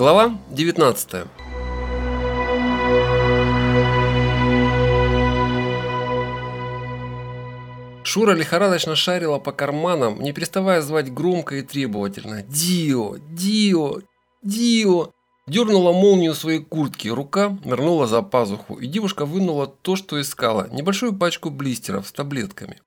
Глава 19 Шура лихорадочно шарила по карманам, не переставая звать громко и требовательно «Дио! Дио! Дио!» Дернула молнию своей куртки, рука нырнула за пазуху, и девушка вынула то, что искала, небольшую пачку блистеров с таблетками.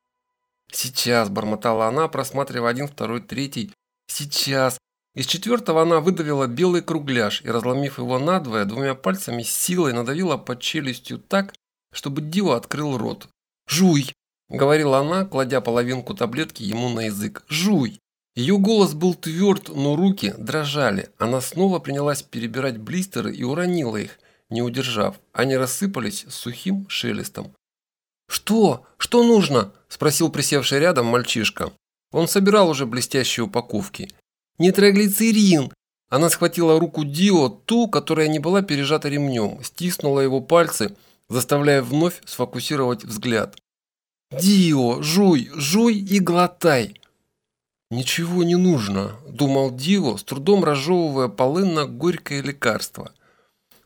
«Сейчас», – бормотала она, просматривая один, второй, третий. «Сейчас». Из четвертого она выдавила белый кругляш и, разломив его надвое, двумя пальцами с силой надавила под челюстью так, чтобы Дио открыл рот. «Жуй!» – говорила она, кладя половинку таблетки ему на язык. «Жуй!» Ее голос был тверд, но руки дрожали. Она снова принялась перебирать блистеры и уронила их, не удержав. Они рассыпались сухим шелестом. «Что? Что нужно?» – спросил присевший рядом мальчишка. Он собирал уже блестящие упаковки. «Нитроглицерин!» Она схватила руку Дио, ту, которая не была пережата ремнем, стиснула его пальцы, заставляя вновь сфокусировать взгляд. «Дио, жуй, жуй и глотай!» «Ничего не нужно», – думал Дио, с трудом разжевывая полынно-горькое лекарство.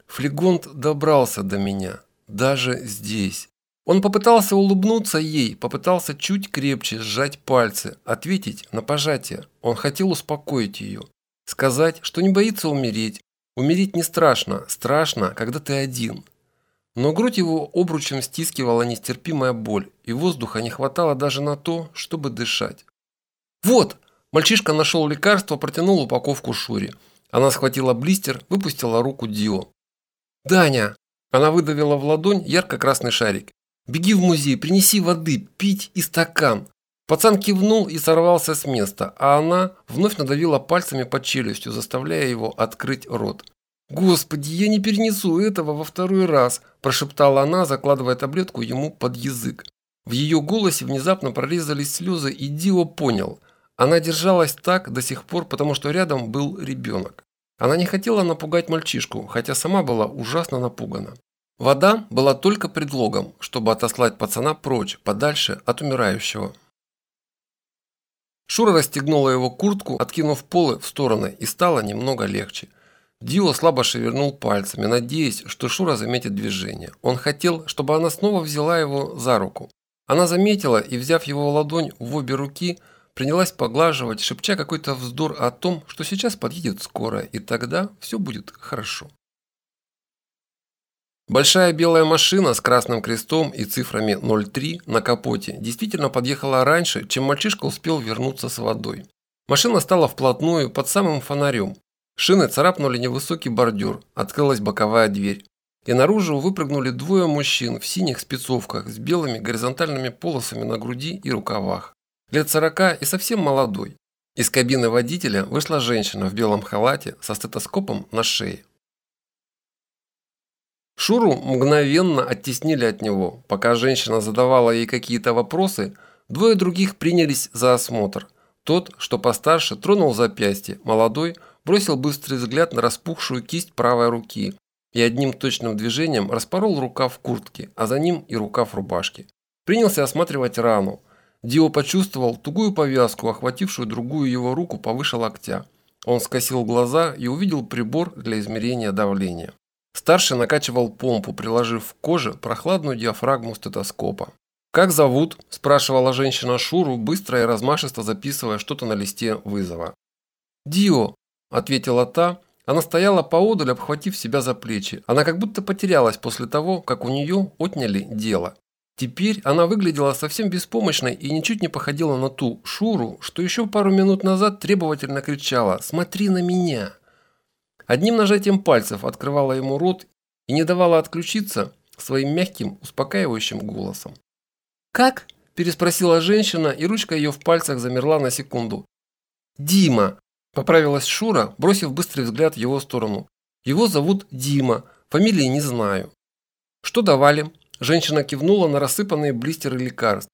Флегонт добрался до меня, даже здесь. Он попытался улыбнуться ей, попытался чуть крепче сжать пальцы, ответить на пожатие. Он хотел успокоить ее, сказать, что не боится умереть. Умереть не страшно, страшно, когда ты один. Но грудь его обручем стискивала нестерпимая боль, и воздуха не хватало даже на то, чтобы дышать. «Вот!» Мальчишка нашел лекарство, протянул упаковку Шуре. Она схватила блистер, выпустила руку Дио. «Даня!» Она выдавила в ладонь ярко-красный шарик. «Беги в музей, принеси воды, пить и стакан». Пацан кивнул и сорвался с места, а она вновь надавила пальцами под челюстью, заставляя его открыть рот. «Господи, я не перенесу этого во второй раз», – прошептала она, закладывая таблетку ему под язык. В ее голосе внезапно прорезались слезы, и Дио понял. Она держалась так до сих пор, потому что рядом был ребенок. Она не хотела напугать мальчишку, хотя сама была ужасно напугана. Вода была только предлогом, чтобы отослать пацана прочь, подальше от умирающего. Шура расстегнула его куртку, откинув полы в стороны, и стало немного легче. Дио слабо шевельнул пальцами, надеясь, что Шура заметит движение. Он хотел, чтобы она снова взяла его за руку. Она заметила и, взяв его ладонь в обе руки, принялась поглаживать, шепча какой-то вздор о том, что сейчас подъедет скорая, и тогда все будет хорошо. Большая белая машина с красным крестом и цифрами 03 на капоте действительно подъехала раньше, чем мальчишка успел вернуться с водой. Машина стала вплотную под самым фонарем. Шины царапнули невысокий бордюр, открылась боковая дверь. И наружу выпрыгнули двое мужчин в синих спецовках с белыми горизонтальными полосами на груди и рукавах. Лет сорока и совсем молодой. Из кабины водителя вышла женщина в белом халате со стетоскопом на шее. Шуру мгновенно оттеснили от него. Пока женщина задавала ей какие-то вопросы, двое других принялись за осмотр. Тот, что постарше, тронул запястье, молодой бросил быстрый взгляд на распухшую кисть правой руки и одним точным движением распорол рукав куртки, а за ним и рукав рубашки. Принялся осматривать рану. Дио почувствовал тугую повязку, охватившую другую его руку повыше локтя. Он скосил глаза и увидел прибор для измерения давления. Старший накачивал помпу, приложив к коже прохладную диафрагму стетоскопа. «Как зовут?» – спрашивала женщина Шуру, быстро и размашисто записывая что-то на листе вызова. «Дио», – ответила та. Она стояла поодаль, обхватив себя за плечи. Она как будто потерялась после того, как у нее отняли дело. Теперь она выглядела совсем беспомощной и ничуть не походила на ту Шуру, что еще пару минут назад требовательно кричала «Смотри на меня!». Одним нажатием пальцев открывала ему рот и не давала отключиться своим мягким, успокаивающим голосом. «Как?» – переспросила женщина, и ручка ее в пальцах замерла на секунду. «Дима!» – поправилась Шура, бросив быстрый взгляд в его сторону. «Его зовут Дима, фамилии не знаю». «Что давали?» – женщина кивнула на рассыпанные блистеры лекарств.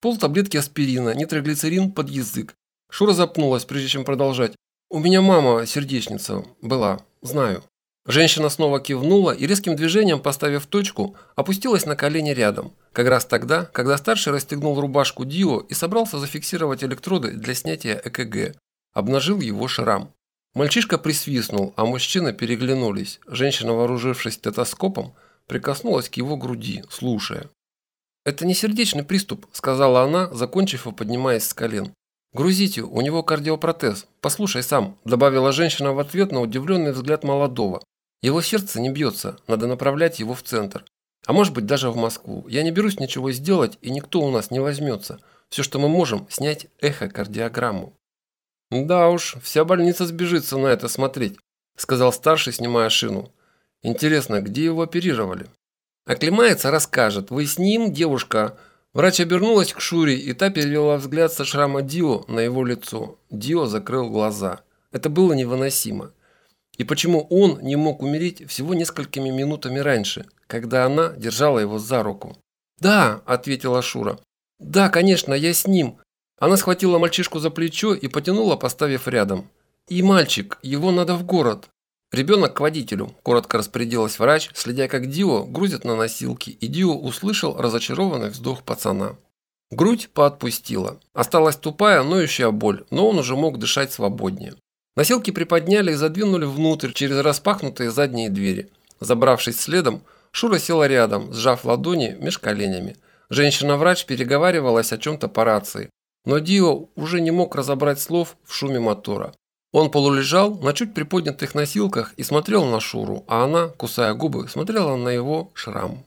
Пол таблетки аспирина, нитроглицерин под язык. Шура запнулась, прежде чем продолжать. «У меня мама сердечница была, знаю». Женщина снова кивнула и резким движением, поставив точку, опустилась на колени рядом. Как раз тогда, когда старший расстегнул рубашку Дио и собрался зафиксировать электроды для снятия ЭКГ. Обнажил его шрам. Мальчишка присвистнул, а мужчины переглянулись. Женщина, вооружившись стетоскопом, прикоснулась к его груди, слушая. «Это не сердечный приступ», – сказала она, закончив и поднимаясь с колен. «Грузите, у него кардиопротез. Послушай сам», – добавила женщина в ответ на удивленный взгляд молодого. «Его сердце не бьется, надо направлять его в центр. А может быть даже в Москву. Я не берусь ничего сделать, и никто у нас не возьмется. Все, что мы можем, снять эхокардиограмму». «Да уж, вся больница сбежится на это смотреть», – сказал старший, снимая шину. «Интересно, где его оперировали?» «Оклемается, расскажет. Вы с ним, девушка?» Врач обернулась к Шуре, и та перевела взгляд со шрама Дио на его лицо. Дио закрыл глаза. Это было невыносимо. И почему он не мог умереть всего несколькими минутами раньше, когда она держала его за руку? «Да», – ответила Шура. «Да, конечно, я с ним. Она схватила мальчишку за плечо и потянула, поставив рядом. «И мальчик, его надо в город». «Ребенок к водителю», – коротко распорядилась врач, следя, как Дио грузит на носилки, и Дио услышал разочарованный вздох пацана. Грудь поотпустила. Осталась тупая, ноющая боль, но он уже мог дышать свободнее. Носилки приподняли и задвинули внутрь через распахнутые задние двери. Забравшись следом, Шура села рядом, сжав ладони меж коленями. Женщина-врач переговаривалась о чем-то по рации, но Дио уже не мог разобрать слов в шуме мотора. Он полулежал на чуть приподнятых носилках и смотрел на Шуру, а она, кусая губы, смотрела на его шрам.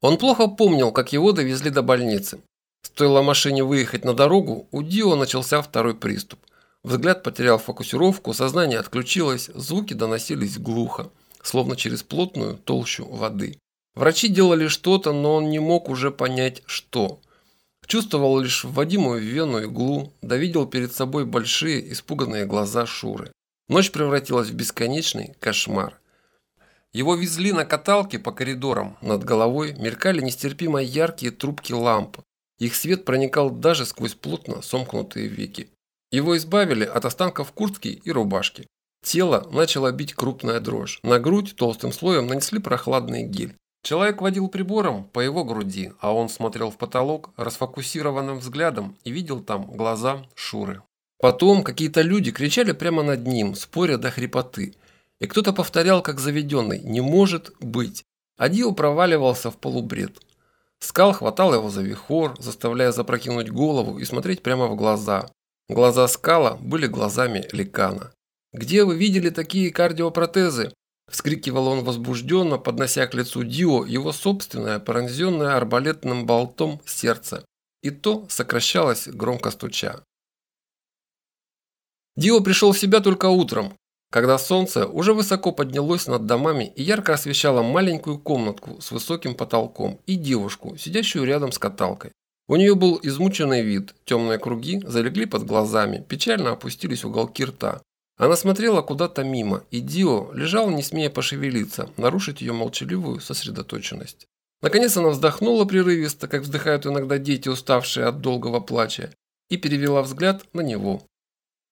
Он плохо помнил, как его довезли до больницы. Стоило машине выехать на дорогу, у Дио начался второй приступ. Взгляд потерял фокусировку, сознание отключилось, звуки доносились глухо, словно через плотную толщу воды. Врачи делали что-то, но он не мог уже понять, что. Чувствовал лишь вводимую в вену иглу, да видел перед собой большие испуганные глаза Шуры. Ночь превратилась в бесконечный кошмар. Его везли на каталке по коридорам. Над головой мелькали нестерпимо яркие трубки ламп. Их свет проникал даже сквозь плотно сомкнутые веки. Его избавили от останков куртки и рубашки. Тело начало бить крупная дрожь. На грудь толстым слоем нанесли прохладный гель. Человек водил прибором по его груди, а он смотрел в потолок расфокусированным взглядом и видел там глаза Шуры. Потом какие-то люди кричали прямо над ним, споря до хрипоты. И кто-то повторял, как заведенный, «Не может быть!» А Дио проваливался в полубред. Скал хватал его за вихор, заставляя запрокинуть голову и смотреть прямо в глаза. Глаза Скала были глазами Ликана. «Где вы видели такие кардиопротезы?» Вскрикивал он возбужденно, поднося к лицу Дио его собственное, пронзенное арбалетным болтом сердце. И то сокращалось, громко стуча. Дио пришел в себя только утром, когда солнце уже высоко поднялось над домами и ярко освещало маленькую комнатку с высоким потолком и девушку, сидящую рядом с каталкой. У нее был измученный вид, темные круги залегли под глазами, печально опустились уголки рта. Она смотрела куда-то мимо, и Дио лежал, не смея пошевелиться, нарушить ее молчаливую сосредоточенность. Наконец она вздохнула прерывисто, как вздыхают иногда дети, уставшие от долгого плача, и перевела взгляд на него.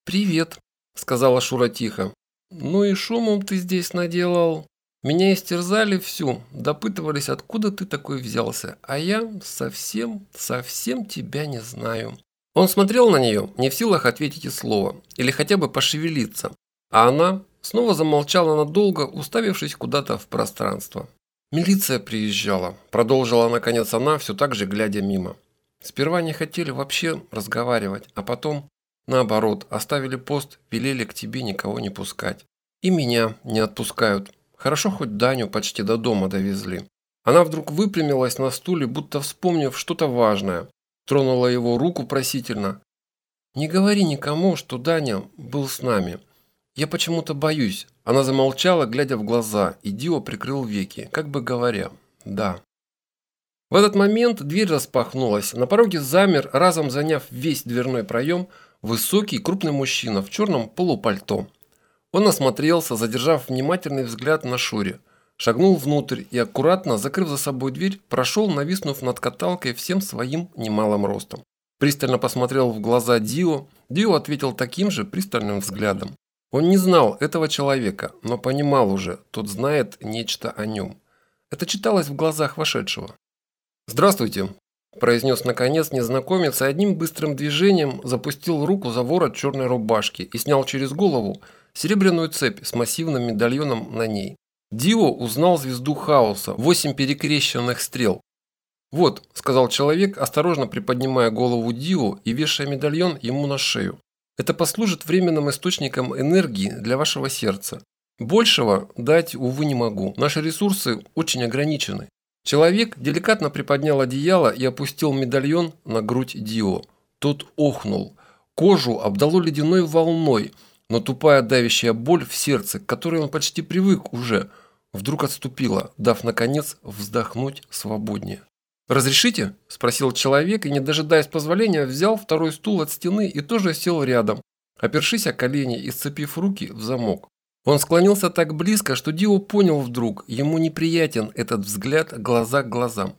«Привет», – сказала Шура тихо. «Ну и шумом ты здесь наделал. Меня истерзали всю, допытывались, откуда ты такой взялся, а я совсем, совсем тебя не знаю». Он смотрел на нее, не в силах ответить и слова, или хотя бы пошевелиться, а она снова замолчала надолго, уставившись куда-то в пространство. «Милиция приезжала», – продолжила наконец она, все так же глядя мимо. «Сперва не хотели вообще разговаривать, а потом, наоборот, оставили пост, велели к тебе никого не пускать. И меня не отпускают. Хорошо хоть Даню почти до дома довезли». Она вдруг выпрямилась на стуле, будто вспомнив что-то важное, Тронула его руку просительно. «Не говори никому, что Даня был с нами. Я почему-то боюсь». Она замолчала, глядя в глаза, и Дио прикрыл веки, как бы говоря «да». В этот момент дверь распахнулась. На пороге замер, разом заняв весь дверной проем, высокий крупный мужчина в черном полупальто. Он осмотрелся, задержав внимательный взгляд на Шуре – шагнул внутрь и, аккуратно закрыв за собой дверь, прошел, нависнув над каталкой всем своим немалым ростом. Пристально посмотрел в глаза Дио. Дио ответил таким же пристальным взглядом. Он не знал этого человека, но понимал уже, тот знает нечто о нем. Это читалось в глазах вошедшего. «Здравствуйте», – произнес наконец незнакомец и одним быстрым движением запустил руку за ворот черной рубашки и снял через голову серебряную цепь с массивным медальоном на ней. Дио узнал звезду хаоса, восемь перекрещенных стрел. «Вот», – сказал человек, осторожно приподнимая голову Дио и вешая медальон ему на шею. «Это послужит временным источником энергии для вашего сердца. Большего дать, увы, не могу. Наши ресурсы очень ограничены. Человек деликатно приподнял одеяло и опустил медальон на грудь Дио. Тот охнул. Кожу обдало ледяной волной, но тупая давящая боль в сердце, к которой он почти привык уже, вдруг отступила, дав, наконец, вздохнуть свободнее. «Разрешите?» – спросил человек и, не дожидаясь позволения, взял второй стул от стены и тоже сел рядом, опершись о колени и сцепив руки в замок. Он склонился так близко, что Дио понял вдруг, ему неприятен этот взгляд глаза к глазам.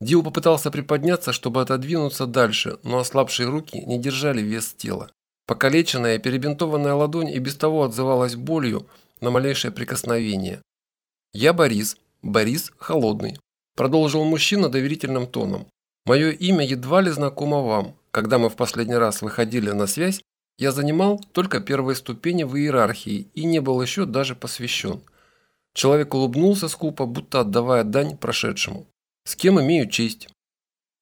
Дио попытался приподняться, чтобы отодвинуться дальше, но ослабшие руки не держали вес тела. Покалеченная, перебинтованная ладонь и без того отзывалась болью на малейшее прикосновение. «Я Борис. Борис Холодный», – продолжил мужчина доверительным тоном. «Мое имя едва ли знакомо вам. Когда мы в последний раз выходили на связь, я занимал только первые ступени в иерархии и не был еще даже посвящен. Человек улыбнулся скупо, будто отдавая дань прошедшему. «С кем имею честь?»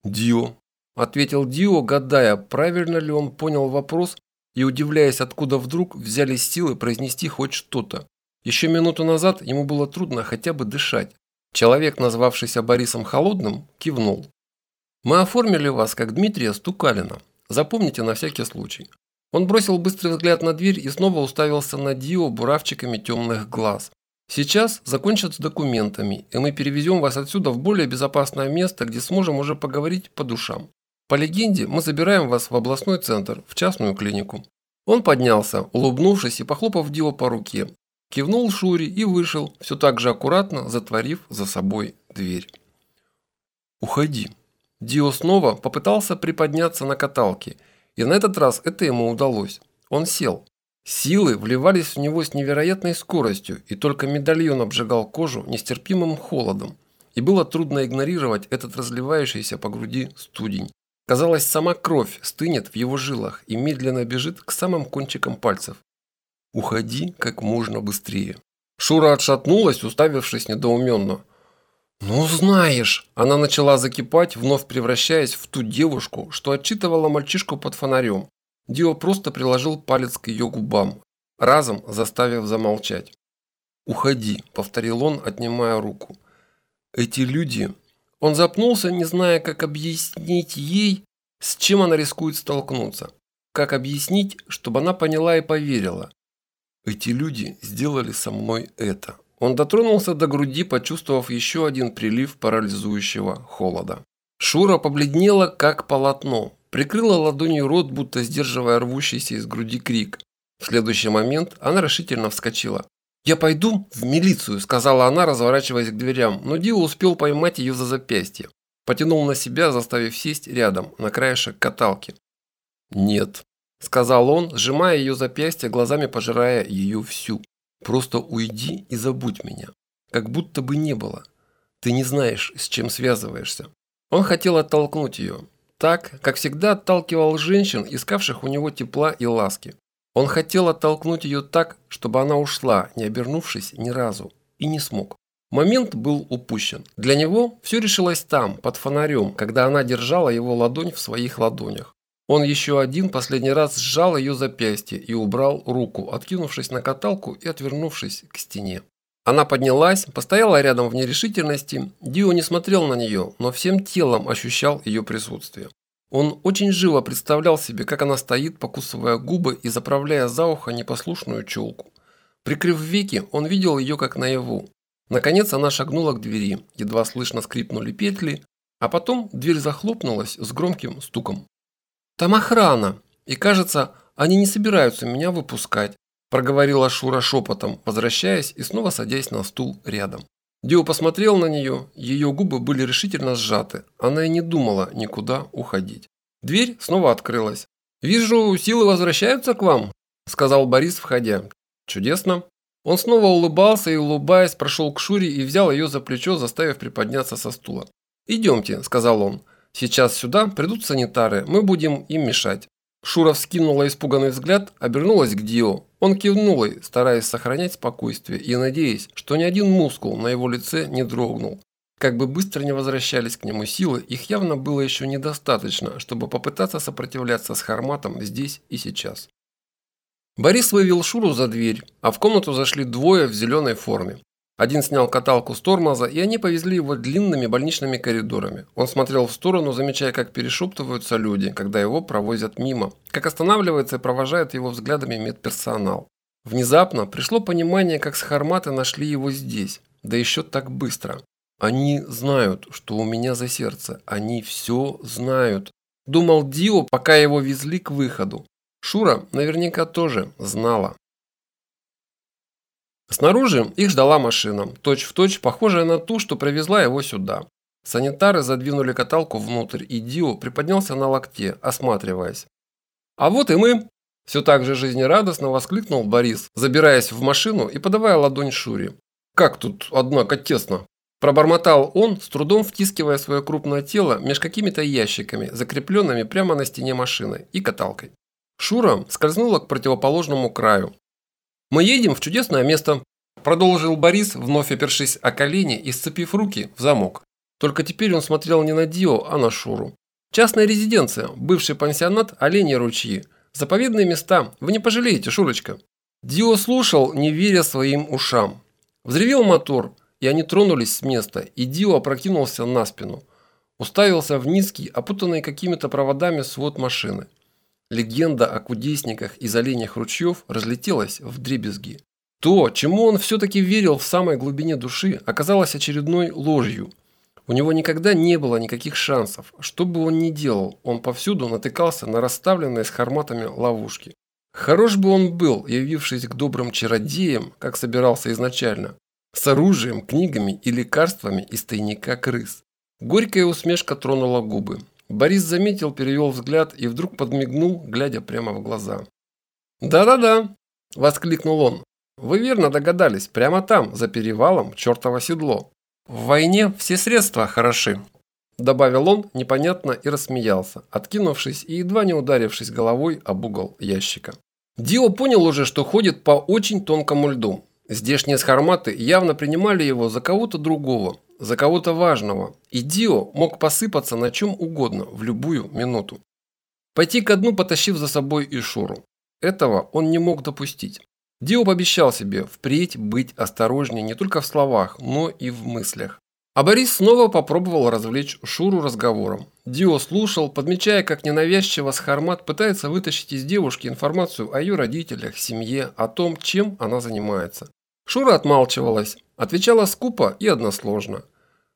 «Дио», – ответил Дио, гадая, правильно ли он понял вопрос и удивляясь, откуда вдруг взялись силы произнести хоть что-то. Еще минуту назад ему было трудно хотя бы дышать. Человек, назвавшийся Борисом Холодным, кивнул. «Мы оформили вас как Дмитрия Стукалина. Запомните на всякий случай. Он бросил быстрый взгляд на дверь и снова уставился на Дио буравчиками темных глаз. «Сейчас закончат с документами, и мы перевезем вас отсюда в более безопасное место, где сможем уже поговорить по душам. По легенде, мы забираем вас в областной центр, в частную клинику». Он поднялся, улыбнувшись и похлопав Дио по руке. Кивнул Шури и вышел, все так же аккуратно затворив за собой дверь. «Уходи». Дио снова попытался приподняться на каталке – и на этот раз это ему удалось. Он сел. Силы вливались в него с невероятной скоростью, и только медальон обжигал кожу нестерпимым холодом. И было трудно игнорировать этот разливающийся по груди студень. Казалось, сама кровь стынет в его жилах и медленно бежит к самым кончикам пальцев. «Уходи как можно быстрее». Шура отшатнулась, уставившись недоуменно. «Ну, знаешь!» Она начала закипать, вновь превращаясь в ту девушку, что отчитывала мальчишку под фонарем. Дио просто приложил палец к ее губам, разом заставив замолчать. «Уходи», – повторил он, отнимая руку. «Эти люди...» Он запнулся, не зная, как объяснить ей, с чем она рискует столкнуться. Как объяснить, чтобы она поняла и поверила. «Эти люди сделали со мной это». Он дотронулся до груди, почувствовав еще один прилив парализующего холода. Шура побледнела, как полотно, прикрыла ладонью рот, будто сдерживая рвущийся из груди крик. В следующий момент она решительно вскочила. «Я пойду в милицию», – сказала она, разворачиваясь к дверям, но Дио успел поймать ее за запястье. Потянул на себя, заставив сесть рядом, на краешек каталки. «Нет», – сказал он, сжимая ее запястье, глазами пожирая ее всю. Просто уйди и забудь меня. Как будто бы не было. Ты не знаешь, с чем связываешься. Он хотел оттолкнуть ее. Так, как всегда отталкивал женщин, искавших у него тепла и ласки. Он хотел оттолкнуть ее так, чтобы она ушла, не обернувшись ни разу. И не смог. Момент был упущен. Для него все решилось там, под фонарем, когда она держала его ладонь в своих ладонях. Он еще один последний раз сжал ее запястье и убрал руку, откинувшись на каталку и отвернувшись к стене. Она поднялась, постояла рядом в нерешительности. Дио не смотрел на нее, но всем телом ощущал ее присутствие. Он очень живо представлял себе, как она стоит, покусывая губы и заправляя за ухо непослушную челку. Прикрыв веки, он видел ее как наяву. Наконец она шагнула к двери, едва слышно скрипнули петли, а потом дверь захлопнулась с громким стуком. «Там охрана, и кажется, они не собираются меня выпускать», проговорила Шура шепотом, возвращаясь и снова садясь на стул рядом. Дио посмотрел на нее, ее губы были решительно сжаты, она и не думала никуда уходить. Дверь снова открылась. «Вижу, силы возвращаются к вам», – сказал Борис, входя. «Чудесно». Он снова улыбался и, улыбаясь, прошел к Шуре и взял ее за плечо, заставив приподняться со стула. «Идемте», – сказал он. Сейчас сюда придут санитары, мы будем им мешать. Шура вскинула испуганный взгляд, обернулась к Дио. Он кивнул ей, стараясь сохранять спокойствие и надеясь, что ни один мускул на его лице не дрогнул. Как бы быстро не возвращались к нему силы, их явно было еще недостаточно, чтобы попытаться сопротивляться с Харматом здесь и сейчас. Борис вывел Шуру за дверь, а в комнату зашли двое в зеленой форме. Один снял каталку с тормоза, и они повезли его длинными больничными коридорами. Он смотрел в сторону, замечая, как перешептываются люди, когда его провозят мимо, как останавливается и провожает его взглядами медперсонал. Внезапно пришло понимание, как схарматы нашли его здесь, да еще так быстро. Они знают, что у меня за сердце. Они все знают. Думал Дио, пока его везли к выходу. Шура наверняка тоже знала. Снаружи их ждала машина, точь-в-точь точь похожая на ту, что привезла его сюда. Санитары задвинули каталку внутрь, и Дио приподнялся на локте, осматриваясь. «А вот и мы!» – все так же жизнерадостно воскликнул Борис, забираясь в машину и подавая ладонь Шуре. «Как тут, однако, тесно!» Пробормотал он, с трудом втискивая свое крупное тело меж какими-то ящиками, закрепленными прямо на стене машины, и каталкой. Шура скользнула к противоположному краю. «Мы едем в чудесное место», – продолжил Борис, вновь опершись о колени и сцепив руки в замок. Только теперь он смотрел не на Дио, а на Шуру. «Частная резиденция, бывший пансионат Оленьи ручьи. Заповедные места. Вы не пожалеете, Шурочка». Дио слушал, не веря своим ушам. Взревел мотор – и они тронулись с места, и Дио опрокинулся на спину. Уставился в низкий, опутанный какими-то проводами свод машины. Легенда о кудесниках из оленях ручьев разлетелась в дребезги. То, чему он все-таки верил в самой глубине души, оказалось очередной ложью. У него никогда не было никаких шансов. Что бы он ни делал, он повсюду натыкался на расставленные с харматами ловушки. Хорош бы он был, явившись к добрым чародеям, как собирался изначально, с оружием, книгами и лекарствами из тайника крыс. Горькая усмешка тронула губы. Борис заметил, перевел взгляд и вдруг подмигнул, глядя прямо в глаза. «Да-да-да!» – воскликнул он. «Вы верно догадались, прямо там, за перевалом, чертово седло. В войне все средства хороши», – добавил он непонятно и рассмеялся, откинувшись и едва не ударившись головой об угол ящика. Дио понял уже, что ходит по очень тонкому льду. Здешние схарматы явно принимали его за кого-то другого, за кого-то важного, и Дио мог посыпаться на чем угодно в любую минуту. Пойти ко дну, потащив за собой Ишуру. Этого он не мог допустить. Дио пообещал себе впредь быть осторожнее не только в словах, но и в мыслях. А Борис снова попробовал развлечь Шуру разговором. Дио слушал, подмечая, как ненавязчиво Схармат пытается вытащить из девушки информацию о ее родителях, семье, о том, чем она занимается. Шура отмалчивалась, отвечала скупо и односложно.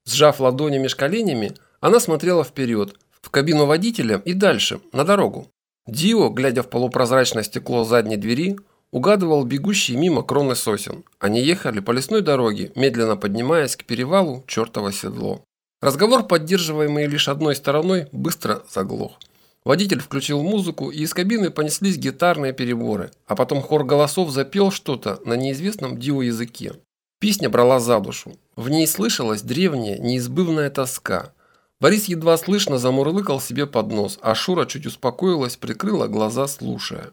Сжав ладони меж коленями, она смотрела вперед, в кабину водителя и дальше, на дорогу. Дио, глядя в полупрозрачное стекло задней двери, угадывал бегущие мимо кроны сосен. Они ехали по лесной дороге, медленно поднимаясь к перевалу чертово седло. Разговор, поддерживаемый лишь одной стороной, быстро заглох. Водитель включил музыку, и из кабины понеслись гитарные переборы, а потом хор голосов запел что-то на неизвестном Дио языке. Песня брала за душу. В ней слышалась древняя, неизбывная тоска. Борис едва слышно замурлыкал себе под нос, а Шура чуть успокоилась, прикрыла глаза, слушая.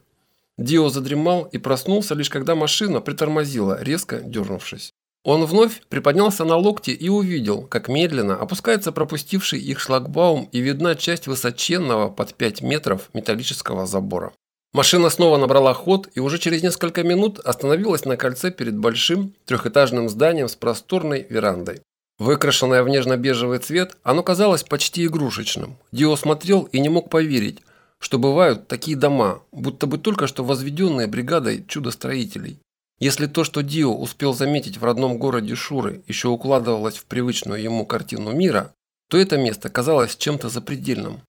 Дио задремал и проснулся лишь когда машина притормозила, резко дернувшись. Он вновь приподнялся на локти и увидел, как медленно опускается пропустивший их шлагбаум и видна часть высоченного под 5 метров металлического забора. Машина снова набрала ход и уже через несколько минут остановилась на кольце перед большим трехэтажным зданием с просторной верандой. Выкрашенное в нежно-бежевый цвет, оно казалось почти игрушечным. Дио смотрел и не мог поверить, что бывают такие дома, будто бы только что возведенные бригадой чудостроителей. Если то, что Дио успел заметить в родном городе Шуры, еще укладывалось в привычную ему картину мира, то это место казалось чем-то запредельным.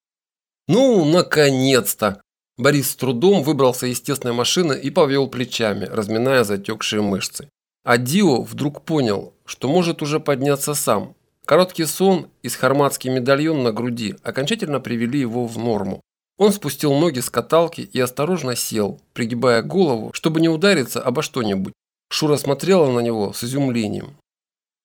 «Ну, наконец-то!» Борис с трудом выбрался из тесной машины и повел плечами, разминая затекшие мышцы. А Дио вдруг понял, что может уже подняться сам. Короткий сон и схарматский медальон на груди окончательно привели его в норму. Он спустил ноги с каталки и осторожно сел, пригибая голову, чтобы не удариться обо что-нибудь. Шура смотрела на него с изумлением.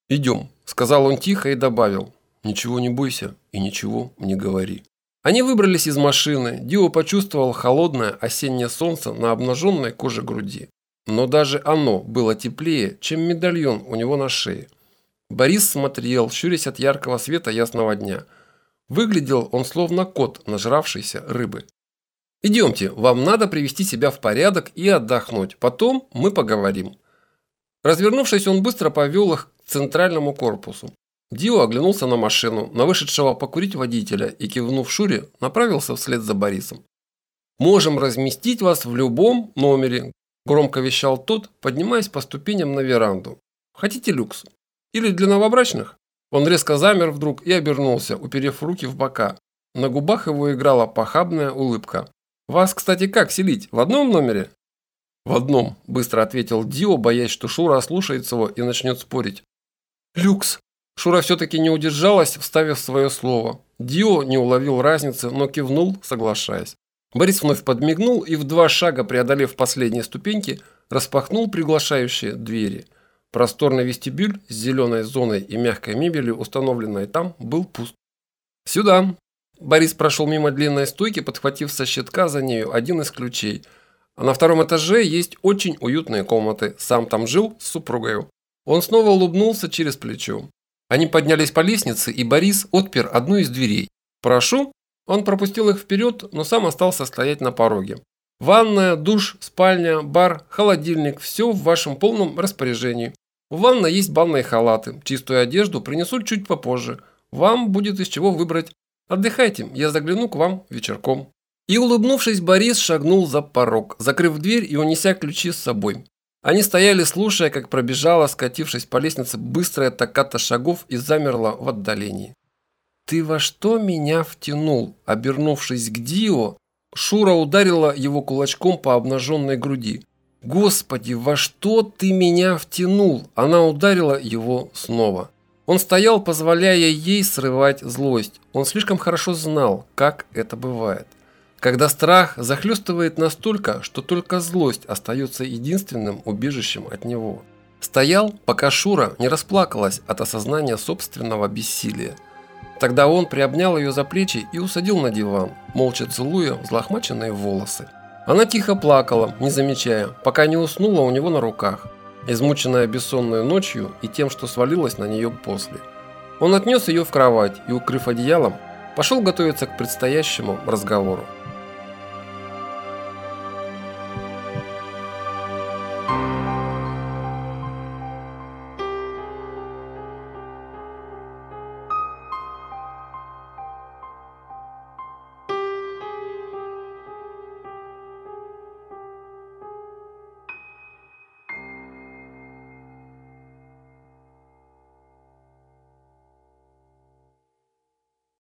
«Идем», – сказал он тихо и добавил. Ничего не бойся и ничего не говори. Они выбрались из машины. Дио почувствовал холодное осеннее солнце на обнаженной коже груди. Но даже оно было теплее, чем медальон у него на шее. Борис смотрел, щурясь от яркого света ясного дня. Выглядел он словно кот, нажравшийся рыбы. «Идемте, вам надо привести себя в порядок и отдохнуть. Потом мы поговорим». Развернувшись, он быстро повел их к центральному корпусу. Дио оглянулся на машину, на вышедшего покурить водителя и, кивнув Шуре, направился вслед за Борисом. «Можем разместить вас в любом номере», – громко вещал тот, поднимаясь по ступеням на веранду. «Хотите люкс? Или для новобрачных?» Он резко замер вдруг и обернулся, уперев руки в бока. На губах его играла похабная улыбка. «Вас, кстати, как селить? В одном номере?» «В одном», – быстро ответил Дио, боясь, что Шура ослушается его и начнет спорить. «Люкс», Шура все-таки не удержалась, вставив свое слово. Дио не уловил разницы, но кивнул, соглашаясь. Борис вновь подмигнул и в два шага, преодолев последние ступеньки, распахнул приглашающие двери. Просторный вестибюль с зеленой зоной и мягкой мебелью, установленной там, был пуст. «Сюда!» Борис прошел мимо длинной стойки, подхватив со щитка за нею один из ключей. А на втором этаже есть очень уютные комнаты. Сам там жил с супругой. Он снова улыбнулся через плечо. Они поднялись по лестнице, и Борис отпер одну из дверей. «Прошу». Он пропустил их вперед, но сам остался стоять на пороге. Ванная, душ, спальня, бар, холодильник – все в вашем полном распоряжении. В ванной есть банные халаты, чистую одежду принесут чуть попозже. Вам будет из чего выбрать. Отдыхайте, я загляну к вам вечерком. И улыбнувшись, Борис шагнул за порог, закрыв дверь и унеся ключи с собой. Они стояли, слушая, как пробежала, скатившись по лестнице, быстрая таката шагов и замерла в отдалении. «Ты во что меня втянул?» Обернувшись к Дио, Шура ударила его кулачком по обнаженной груди. «Господи, во что ты меня втянул?» Она ударила его снова. Он стоял, позволяя ей срывать злость. Он слишком хорошо знал, как это бывает когда страх захлестывает настолько, что только злость остается единственным убежищем от него. Стоял, пока Шура не расплакалась от осознания собственного бессилия. Тогда он приобнял ее за плечи и усадил на диван, молча целуя взлохмаченные волосы. Она тихо плакала, не замечая, пока не уснула у него на руках, измученная бессонной ночью и тем, что свалилось на нее после. Он отнес ее в кровать и, укрыв одеялом, пошел готовиться к предстоящему разговору.